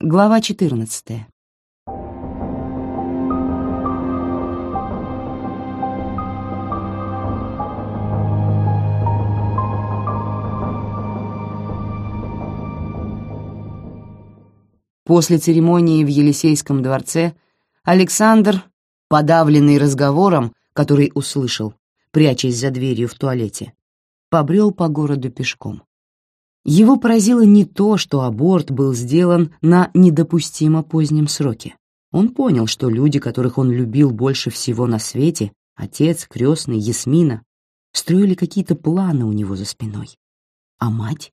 Глава 14. После церемонии в Елисейском дворце Александр, подавленный разговором, который услышал, прячась за дверью в туалете, побрел по городу пешком. Его поразило не то, что аборт был сделан на недопустимо позднем сроке. Он понял, что люди, которых он любил больше всего на свете, отец, крестный, Ясмина, строили какие-то планы у него за спиной. А мать?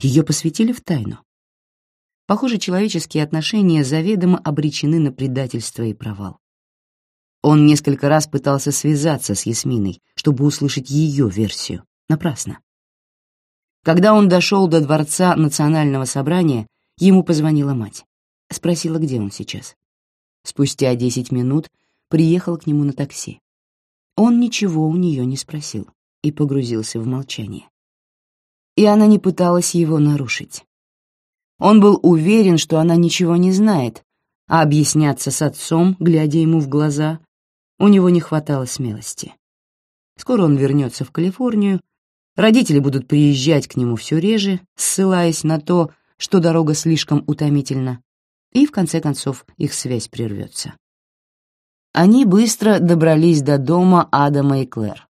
Ее посвятили в тайну. Похоже, человеческие отношения заведомо обречены на предательство и провал. Он несколько раз пытался связаться с Ясминой, чтобы услышать ее версию. Напрасно. Когда он дошел до Дворца национального собрания, ему позвонила мать. Спросила, где он сейчас. Спустя десять минут приехал к нему на такси. Он ничего у нее не спросил и погрузился в молчание. И она не пыталась его нарушить. Он был уверен, что она ничего не знает, а объясняться с отцом, глядя ему в глаза, у него не хватало смелости. Скоро он вернется в Калифорнию Родители будут приезжать к нему все реже, ссылаясь на то, что дорога слишком утомительна, и в конце концов их связь прервется. Они быстро добрались до дома Адама и Клэр.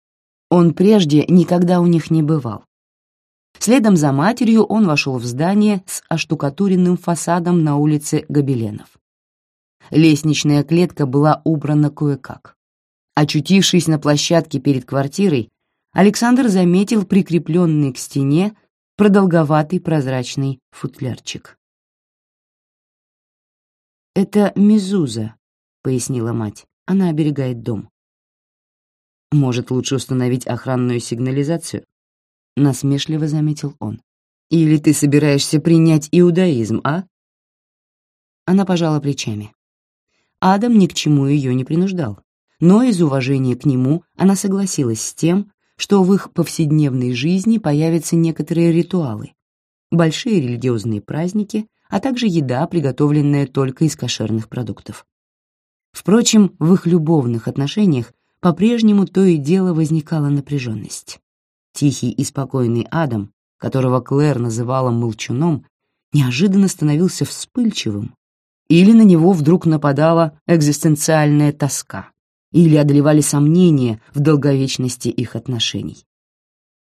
Он прежде никогда у них не бывал. Следом за матерью он вошел в здание с оштукатуренным фасадом на улице Гобеленов. Лестничная клетка была убрана кое-как. Очутившись на площадке перед квартирой, Александр заметил прикрепленный к стене продолговатый прозрачный футлярчик. «Это мезуза», — пояснила мать. «Она оберегает дом». «Может, лучше установить охранную сигнализацию?» — насмешливо заметил он. «Или ты собираешься принять иудаизм, а?» Она пожала плечами. Адам ни к чему ее не принуждал, но из уважения к нему она согласилась с тем, что в их повседневной жизни появятся некоторые ритуалы, большие религиозные праздники, а также еда, приготовленная только из кошерных продуктов. Впрочем, в их любовных отношениях по-прежнему то и дело возникала напряженность. Тихий и спокойный Адам, которого Клэр называла молчуном, неожиданно становился вспыльчивым, или на него вдруг нападала экзистенциальная тоска или одолевали сомнения в долговечности их отношений.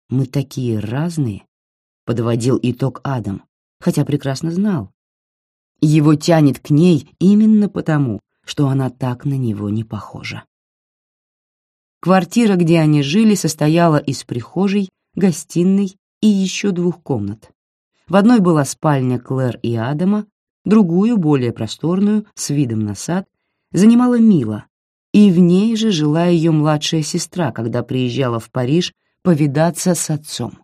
«Мы такие разные», — подводил итог Адам, хотя прекрасно знал. Его тянет к ней именно потому, что она так на него не похожа. Квартира, где они жили, состояла из прихожей, гостиной и еще двух комнат. В одной была спальня Клэр и Адама, другую, более просторную, с видом на сад, занимала Мила, и в ней же жила ее младшая сестра, когда приезжала в Париж повидаться с отцом.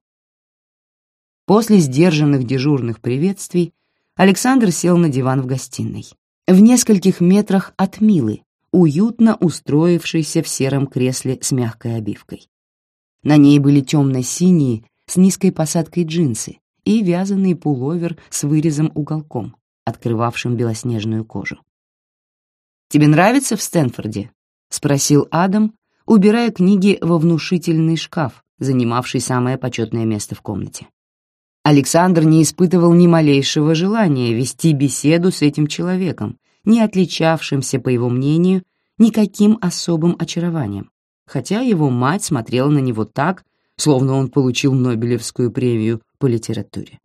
После сдержанных дежурных приветствий Александр сел на диван в гостиной. В нескольких метрах от Милы, уютно устроившейся в сером кресле с мягкой обивкой. На ней были темно-синие с низкой посадкой джинсы и вязаный пуловер с вырезом уголком, открывавшим белоснежную кожу. «Тебе нравится в Стэнфорде?» — спросил Адам, убирая книги во внушительный шкаф, занимавший самое почетное место в комнате. Александр не испытывал ни малейшего желания вести беседу с этим человеком, не отличавшимся, по его мнению, никаким особым очарованием, хотя его мать смотрела на него так, словно он получил Нобелевскую премию по литературе.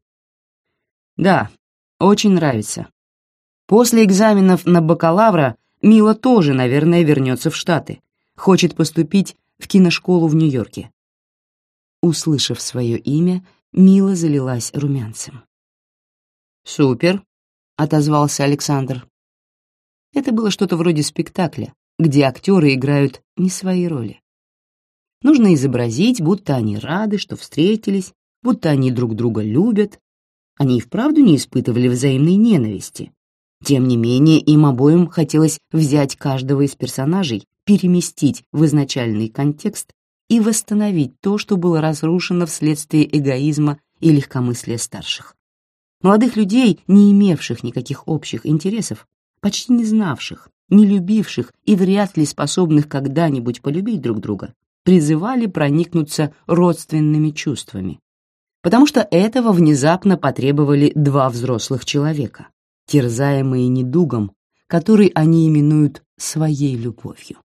«Да, очень нравится. После экзаменов на бакалавра Мила тоже, наверное, вернется в Штаты. Хочет поступить в киношколу в Нью-Йорке. Услышав свое имя, Мила залилась румянцем. «Супер», — отозвался Александр. Это было что-то вроде спектакля, где актеры играют не свои роли. Нужно изобразить, будто они рады, что встретились, будто они друг друга любят. Они и вправду не испытывали взаимной ненависти, тем не менее, им обоим хотелось взять каждого из персонажей, переместить в изначальный контекст и восстановить то, что было разрушено вследствие эгоизма и легкомыслия старших. Молодых людей, не имевших никаких общих интересов, почти не знавших, не любивших и вряд ли способных когда-нибудь полюбить друг друга, призывали проникнуться родственными чувствами, потому что этого внезапно потребовали два взрослых человека, терзаемые недугом, который они именуют своей любовью.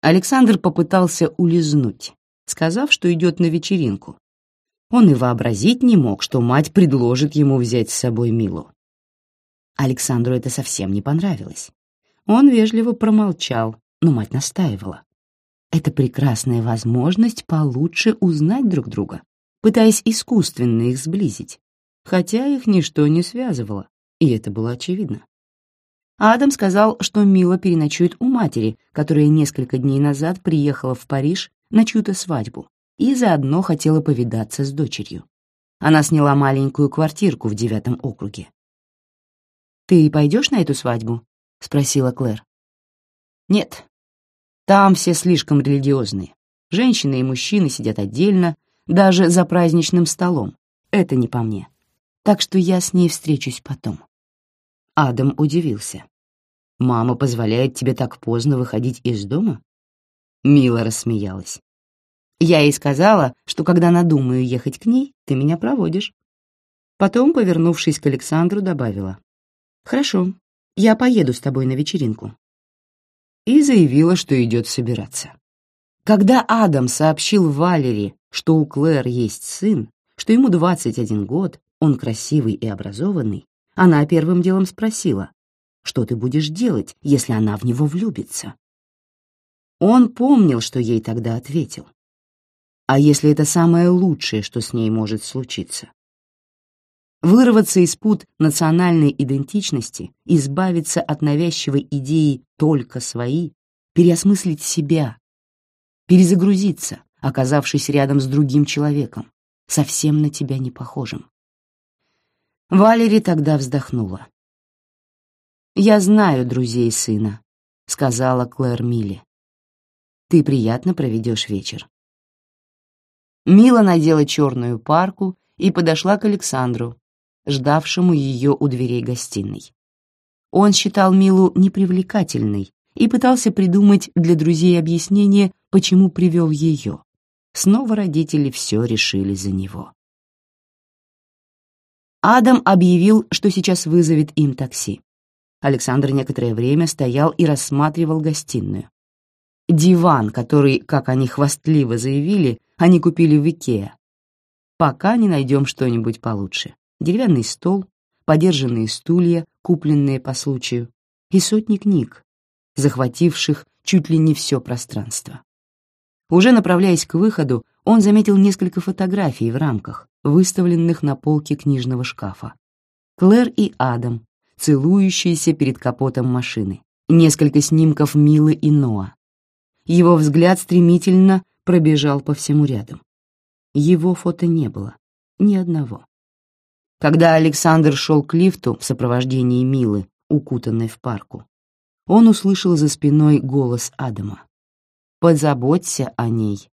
Александр попытался улизнуть, сказав, что идет на вечеринку. Он и вообразить не мог, что мать предложит ему взять с собой Милу. Александру это совсем не понравилось. Он вежливо промолчал, но мать настаивала. Это прекрасная возможность получше узнать друг друга, пытаясь искусственно их сблизить, хотя их ничто не связывало, и это было очевидно. Адам сказал, что Мила переночует у матери, которая несколько дней назад приехала в Париж на чью-то свадьбу и заодно хотела повидаться с дочерью. Она сняла маленькую квартирку в девятом округе. «Ты пойдешь на эту свадьбу?» — спросила Клэр. «Нет. Там все слишком религиозные. Женщины и мужчины сидят отдельно, даже за праздничным столом. Это не по мне. Так что я с ней встречусь потом». Адам удивился. «Мама позволяет тебе так поздно выходить из дома?» Мила рассмеялась. «Я ей сказала, что когда надумаю ехать к ней, ты меня проводишь». Потом, повернувшись к Александру, добавила. «Хорошо, я поеду с тобой на вечеринку». И заявила, что идет собираться. Когда Адам сообщил Валери, что у Клэр есть сын, что ему 21 год, он красивый и образованный, она первым делом спросила, что ты будешь делать, если она в него влюбится? Он помнил, что ей тогда ответил. А если это самое лучшее, что с ней может случиться? Вырваться из пут национальной идентичности, избавиться от навязчивой идеи «только свои», переосмыслить себя, перезагрузиться, оказавшись рядом с другим человеком, совсем на тебя не похожим. Валери тогда вздохнула. «Я знаю друзей сына», — сказала Клэр Милли. «Ты приятно проведешь вечер». Мила надела черную парку и подошла к Александру, ждавшему ее у дверей гостиной. Он считал Милу непривлекательной и пытался придумать для друзей объяснение, почему привел ее. Снова родители все решили за него. Адам объявил, что сейчас вызовет им такси. Александр некоторое время стоял и рассматривал гостиную. Диван, который, как они хвастливо заявили, они купили в Икеа. Пока не найдем что-нибудь получше. Деревянный стол, подержанные стулья, купленные по случаю, и сотни книг, захвативших чуть ли не все пространство. Уже направляясь к выходу, он заметил несколько фотографий в рамках, выставленных на полке книжного шкафа. Клэр и Адам, целующиеся перед капотом машины, несколько снимков Милы и Ноа. Его взгляд стремительно пробежал по всему рядом. Его фото не было, ни одного. Когда Александр шел к лифту в сопровождении Милы, укутанной в парку, он услышал за спиной голос Адама. «Позаботься о ней,